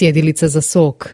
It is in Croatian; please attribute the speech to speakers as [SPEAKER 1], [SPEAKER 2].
[SPEAKER 1] cjedilica za sok,